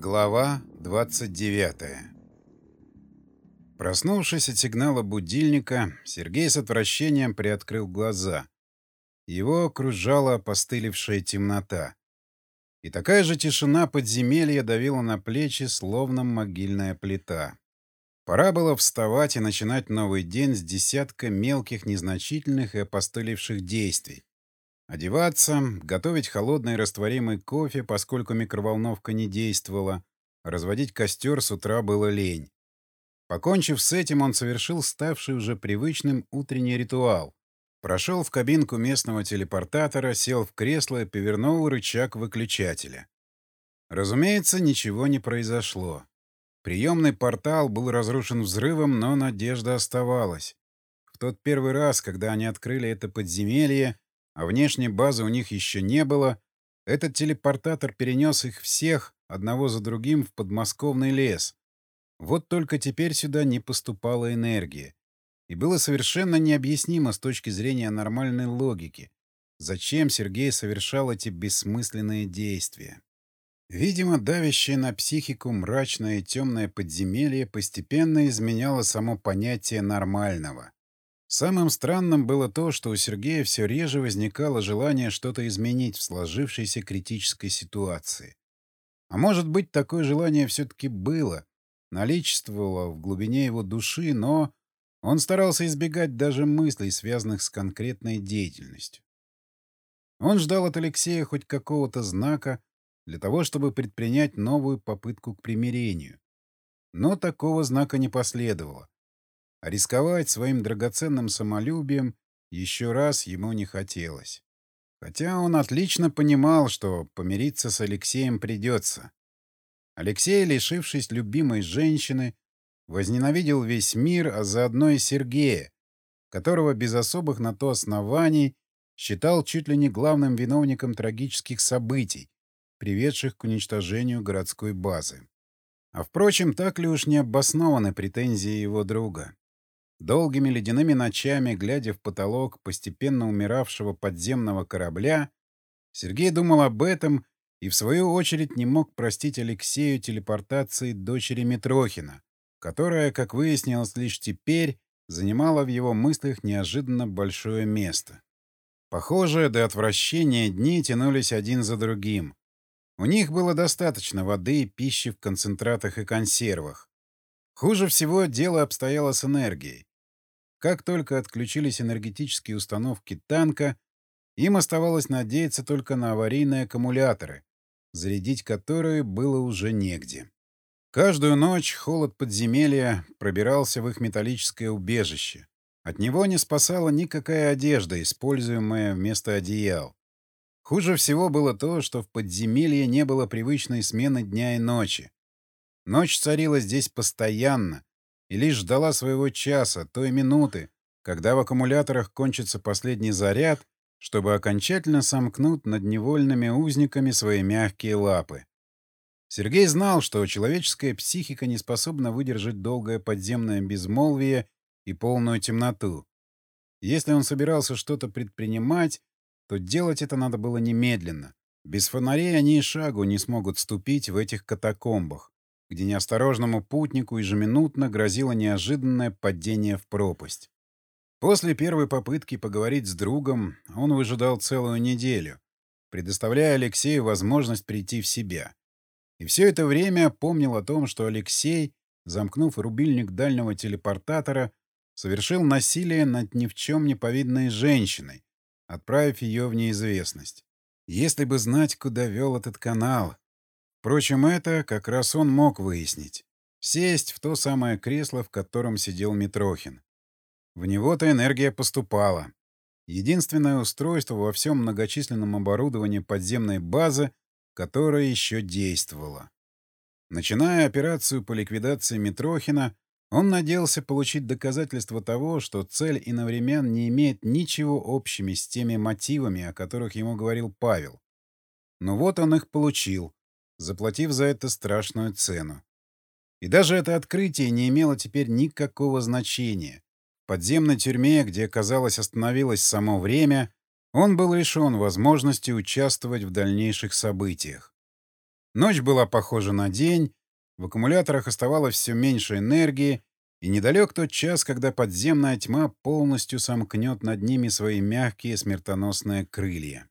Глава 29 Проснувшись от сигнала будильника, Сергей с отвращением приоткрыл глаза. Его окружала опостылевшая темнота. И такая же тишина подземелья давила на плечи, словно могильная плита. Пора было вставать и начинать новый день с десятка мелких, незначительных и опостылевших действий. Одеваться, готовить холодный растворимый кофе, поскольку микроволновка не действовала, разводить костер с утра было лень. Покончив с этим, он совершил ставший уже привычным утренний ритуал. Прошел в кабинку местного телепортатора, сел в кресло и повернул рычаг выключателя. Разумеется, ничего не произошло. Приемный портал был разрушен взрывом, но надежда оставалась. В тот первый раз, когда они открыли это подземелье, а внешней базы у них еще не было, этот телепортатор перенес их всех, одного за другим, в подмосковный лес. Вот только теперь сюда не поступала энергия. И было совершенно необъяснимо с точки зрения нормальной логики, зачем Сергей совершал эти бессмысленные действия. Видимо, давящее на психику мрачное и темное подземелье постепенно изменяло само понятие нормального. Самым странным было то, что у Сергея все реже возникало желание что-то изменить в сложившейся критической ситуации. А может быть, такое желание все-таки было, наличествовало в глубине его души, но он старался избегать даже мыслей, связанных с конкретной деятельностью. Он ждал от Алексея хоть какого-то знака для того, чтобы предпринять новую попытку к примирению. Но такого знака не последовало. А рисковать своим драгоценным самолюбием еще раз ему не хотелось. Хотя он отлично понимал, что помириться с Алексеем придется. Алексей, лишившись любимой женщины, возненавидел весь мир, а заодно и Сергея, которого без особых на то оснований считал чуть ли не главным виновником трагических событий, приведших к уничтожению городской базы. А впрочем, так ли уж не обоснованы претензии его друга? Долгими ледяными ночами, глядя в потолок постепенно умиравшего подземного корабля, Сергей думал об этом и, в свою очередь, не мог простить Алексею телепортации дочери Митрохина, которая, как выяснилось лишь теперь, занимала в его мыслях неожиданно большое место. Похоже, до отвращения дни тянулись один за другим. У них было достаточно воды и пищи в концентратах и консервах. Хуже всего дело обстояло с энергией. Как только отключились энергетические установки танка, им оставалось надеяться только на аварийные аккумуляторы, зарядить которые было уже негде. Каждую ночь холод подземелья пробирался в их металлическое убежище. От него не спасала никакая одежда, используемая вместо одеял. Хуже всего было то, что в подземелье не было привычной смены дня и ночи. Ночь царила здесь постоянно, и лишь ждала своего часа, той минуты, когда в аккумуляторах кончится последний заряд, чтобы окончательно сомкнуть над невольными узниками свои мягкие лапы. Сергей знал, что человеческая психика не способна выдержать долгое подземное безмолвие и полную темноту. Если он собирался что-то предпринимать, то делать это надо было немедленно. Без фонарей они и шагу не смогут ступить в этих катакомбах где неосторожному путнику ежеминутно грозило неожиданное падение в пропасть. После первой попытки поговорить с другом он выжидал целую неделю, предоставляя Алексею возможность прийти в себя. И все это время помнил о том, что Алексей, замкнув рубильник дальнего телепортатора, совершил насилие над ни в чем не повидной женщиной, отправив ее в неизвестность. Если бы знать, куда вел этот канал, Впрочем, это как раз он мог выяснить. Сесть в то самое кресло, в котором сидел Митрохин. В него-то энергия поступала. Единственное устройство во всем многочисленном оборудовании подземной базы, которое еще действовало. Начиная операцию по ликвидации Митрохина, он надеялся получить доказательство того, что цель иновремен не имеет ничего общими с теми мотивами, о которых ему говорил Павел. Но вот он их получил, заплатив за это страшную цену. И даже это открытие не имело теперь никакого значения. В подземной тюрьме, где, казалось, остановилось само время, он был лишен возможности участвовать в дальнейших событиях. Ночь была похожа на день, в аккумуляторах оставалось все меньше энергии, и недалек тот час, когда подземная тьма полностью сомкнет над ними свои мягкие смертоносные крылья.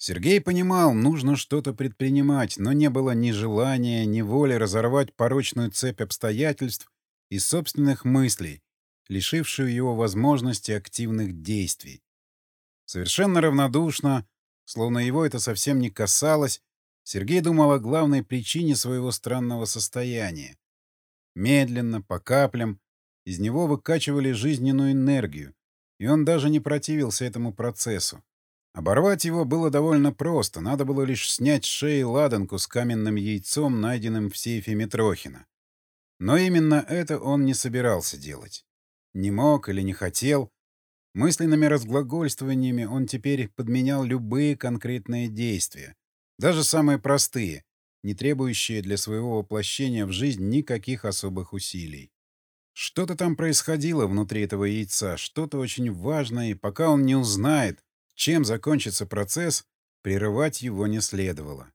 Сергей понимал, нужно что-то предпринимать, но не было ни желания, ни воли разорвать порочную цепь обстоятельств и собственных мыслей, лишившую его возможности активных действий. Совершенно равнодушно, словно его это совсем не касалось, Сергей думал о главной причине своего странного состояния. Медленно, по каплям, из него выкачивали жизненную энергию, и он даже не противился этому процессу. Оборвать его было довольно просто, надо было лишь снять с шеи ладанку с каменным яйцом, найденным в сейфе Митрохина. Но именно это он не собирался делать. Не мог или не хотел. Мысленными разглагольствованиями он теперь подменял любые конкретные действия, даже самые простые, не требующие для своего воплощения в жизнь никаких особых усилий. Что-то там происходило внутри этого яйца, что-то очень важное, и пока он не узнает, чем закончится процесс, прерывать его не следовало.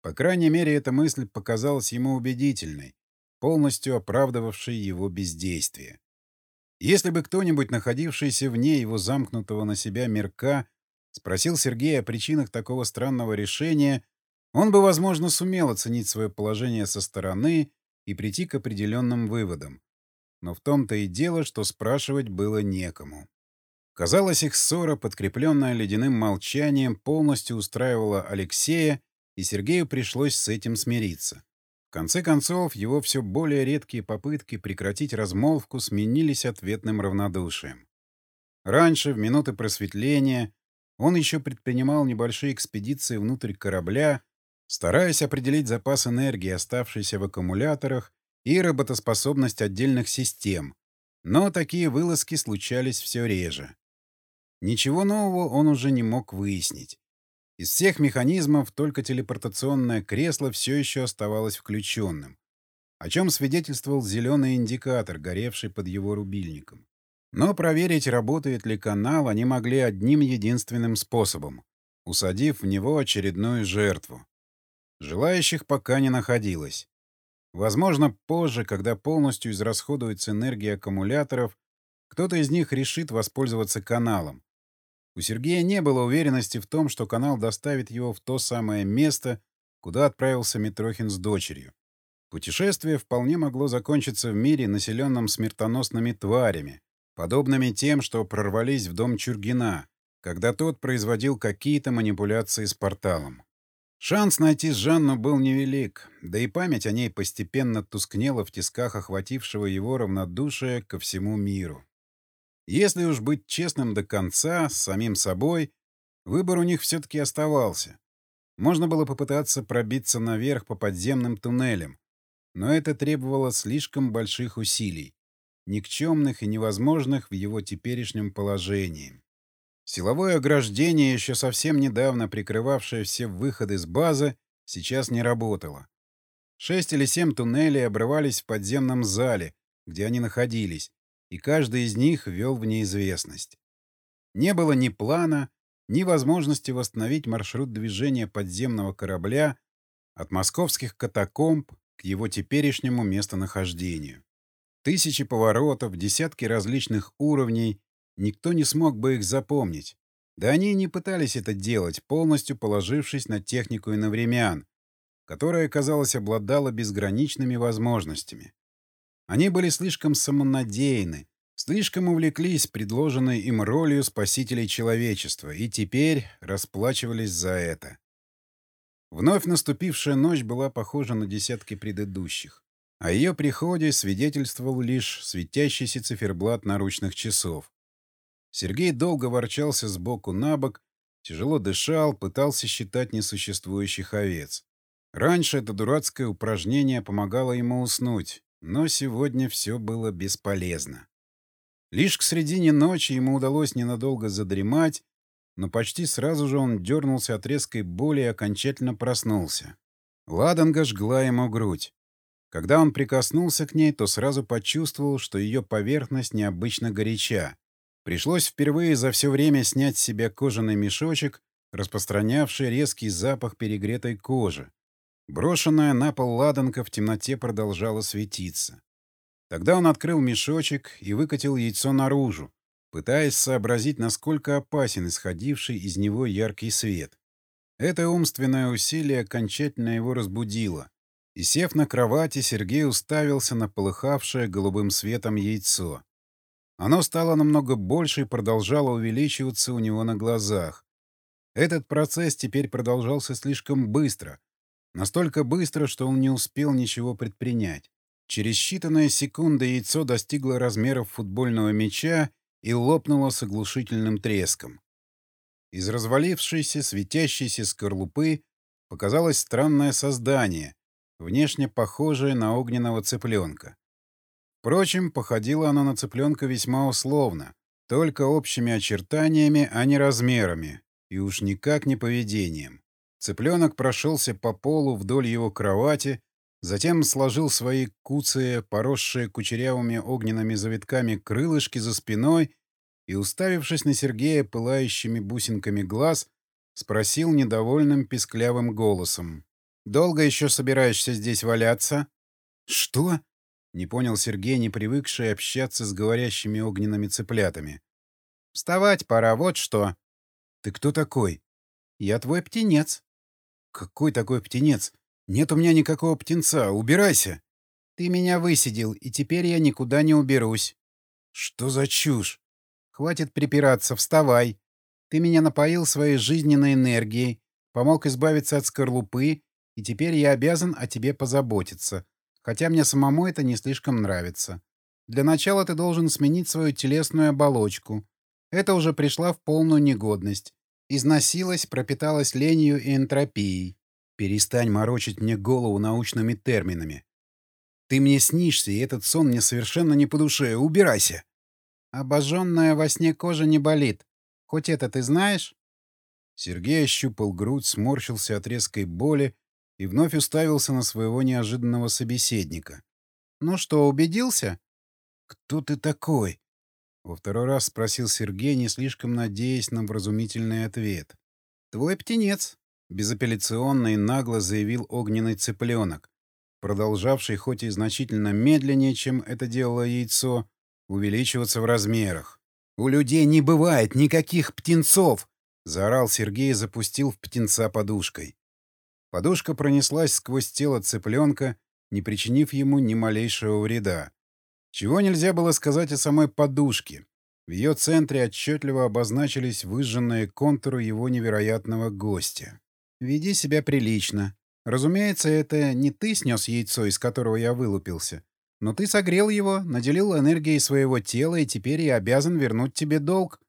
По крайней мере, эта мысль показалась ему убедительной, полностью оправдывавшей его бездействие. Если бы кто-нибудь, находившийся вне его замкнутого на себя мирка, спросил Сергея о причинах такого странного решения, он бы, возможно, сумел оценить свое положение со стороны и прийти к определенным выводам. Но в том-то и дело, что спрашивать было некому. Казалось, их ссора, подкрепленная ледяным молчанием, полностью устраивала Алексея, и Сергею пришлось с этим смириться. В конце концов, его все более редкие попытки прекратить размолвку сменились ответным равнодушием. Раньше, в минуты просветления, он еще предпринимал небольшие экспедиции внутрь корабля, стараясь определить запас энергии, оставшийся в аккумуляторах, и работоспособность отдельных систем, но такие вылазки случались все реже. Ничего нового он уже не мог выяснить. Из всех механизмов только телепортационное кресло все еще оставалось включенным, о чем свидетельствовал зеленый индикатор, горевший под его рубильником. Но проверить, работает ли канал, они могли одним единственным способом — усадив в него очередную жертву. Желающих пока не находилось. Возможно, позже, когда полностью израсходуется энергия аккумуляторов, кто-то из них решит воспользоваться каналом. У Сергея не было уверенности в том, что канал доставит его в то самое место, куда отправился Митрохин с дочерью. Путешествие вполне могло закончиться в мире, населенном смертоносными тварями, подобными тем, что прорвались в дом Чургина, когда тот производил какие-то манипуляции с порталом. Шанс найти Жанну был невелик, да и память о ней постепенно тускнела в тисках охватившего его равнодушия ко всему миру. Если уж быть честным до конца, с самим собой, выбор у них все-таки оставался. Можно было попытаться пробиться наверх по подземным туннелям, но это требовало слишком больших усилий, никчемных и невозможных в его теперешнем положении. Силовое ограждение, еще совсем недавно прикрывавшее все выходы с базы, сейчас не работало. Шесть или семь туннелей обрывались в подземном зале, где они находились, и каждый из них вел в неизвестность. Не было ни плана, ни возможности восстановить маршрут движения подземного корабля от московских катакомб к его теперешнему местонахождению. Тысячи поворотов, десятки различных уровней, Никто не смог бы их запомнить. Да они и не пытались это делать, полностью положившись на технику иновремян, которая, казалось, обладала безграничными возможностями. Они были слишком самонадеяны, слишком увлеклись предложенной им ролью спасителей человечества и теперь расплачивались за это. Вновь наступившая ночь была похожа на десятки предыдущих. О ее приходе свидетельствовал лишь светящийся циферблат наручных часов. Сергей долго ворчался с боку на бок, тяжело дышал, пытался считать несуществующих овец. Раньше это дурацкое упражнение помогало ему уснуть, но сегодня все было бесполезно. Лишь к середине ночи ему удалось ненадолго задремать, но почти сразу же он дернулся от резкой боли и окончательно проснулся. Ладанга жгла ему грудь. Когда он прикоснулся к ней, то сразу почувствовал, что ее поверхность необычно горяча. Пришлось впервые за все время снять с себя кожаный мешочек, распространявший резкий запах перегретой кожи. Брошенная на пол ладанка в темноте продолжала светиться. Тогда он открыл мешочек и выкатил яйцо наружу, пытаясь сообразить, насколько опасен исходивший из него яркий свет. Это умственное усилие окончательно его разбудило. И, сев на кровати, Сергей уставился на полыхавшее голубым светом яйцо. Оно стало намного больше и продолжало увеличиваться у него на глазах. Этот процесс теперь продолжался слишком быстро. Настолько быстро, что он не успел ничего предпринять. Через считанные секунды яйцо достигло размеров футбольного мяча и лопнуло с оглушительным треском. Из развалившейся, светящейся скорлупы показалось странное создание, внешне похожее на огненного цыпленка. Впрочем, походило оно на цыпленка весьма условно, только общими очертаниями, а не размерами, и уж никак не поведением. Цыпленок прошелся по полу вдоль его кровати, затем сложил свои куцые, поросшие кучерявыми огненными завитками крылышки за спиной и, уставившись на Сергея пылающими бусинками глаз, спросил недовольным писклявым голосом. «Долго еще собираешься здесь валяться?» «Что?» Не понял Сергей, не привыкший общаться с говорящими огненными цыплятами. «Вставать пора, вот что!» «Ты кто такой?» «Я твой птенец». «Какой такой птенец? Нет у меня никакого птенца. Убирайся!» «Ты меня высидел, и теперь я никуда не уберусь». «Что за чушь?» «Хватит припираться, вставай. Ты меня напоил своей жизненной энергией, помог избавиться от скорлупы, и теперь я обязан о тебе позаботиться хотя мне самому это не слишком нравится. Для начала ты должен сменить свою телесную оболочку. Это уже пришла в полную негодность. Износилась, пропиталась ленью и энтропией. Перестань морочить мне голову научными терминами. Ты мне снишься, и этот сон мне совершенно не по душе. Убирайся!» «Обожженная во сне кожа не болит. Хоть это ты знаешь?» Сергей ощупал грудь, сморщился от резкой боли и вновь уставился на своего неожиданного собеседника. «Ну что, убедился?» «Кто ты такой?» Во второй раз спросил Сергей, не слишком надеясь на вразумительный ответ. «Твой птенец», — безапелляционно и нагло заявил огненный цыпленок, продолжавший хоть и значительно медленнее, чем это делало яйцо, увеличиваться в размерах. «У людей не бывает никаких птенцов!» — заорал Сергей и запустил в птенца подушкой. Подушка пронеслась сквозь тело цыпленка, не причинив ему ни малейшего вреда. Чего нельзя было сказать о самой подушке. В ее центре отчетливо обозначились выжженные контуры его невероятного гостя. «Веди себя прилично. Разумеется, это не ты снес яйцо, из которого я вылупился. Но ты согрел его, наделил энергией своего тела, и теперь я обязан вернуть тебе долг».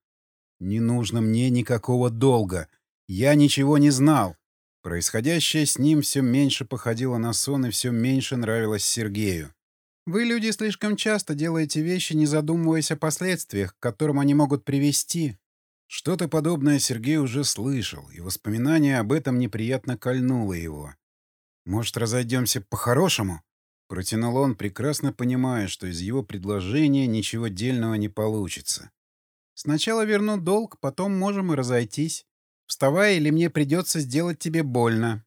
«Не нужно мне никакого долга. Я ничего не знал. Происходящее с ним все меньше походило на сон и все меньше нравилось Сергею. «Вы, люди, слишком часто делаете вещи, не задумываясь о последствиях, к которым они могут привести». Что-то подобное Сергей уже слышал, и воспоминание об этом неприятно кольнуло его. «Может, разойдемся по-хорошему?» — протянул он, прекрасно понимая, что из его предложения ничего дельного не получится. «Сначала верну долг, потом можем и разойтись. Вставай, или мне придется сделать тебе больно».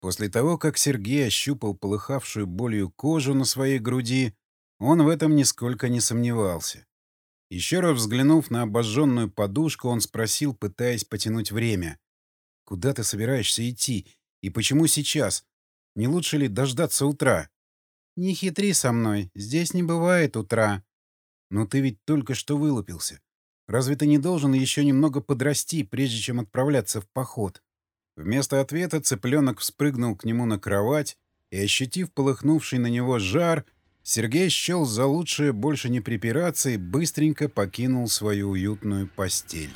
После того, как Сергей ощупал полыхавшую болью кожу на своей груди, он в этом нисколько не сомневался. Еще раз взглянув на обожженную подушку, он спросил, пытаясь потянуть время. «Куда ты собираешься идти? И почему сейчас? Не лучше ли дождаться утра?» «Не хитри со мной. Здесь не бывает утра». «Но ты ведь только что вылупился. Разве ты не должен еще немного подрасти, прежде чем отправляться в поход? Вместо ответа цыпленок вспрыгнул к нему на кровать и, ощутив полыхнувший на него жар, Сергей счел за лучшее больше не припираться и быстренько покинул свою уютную постель.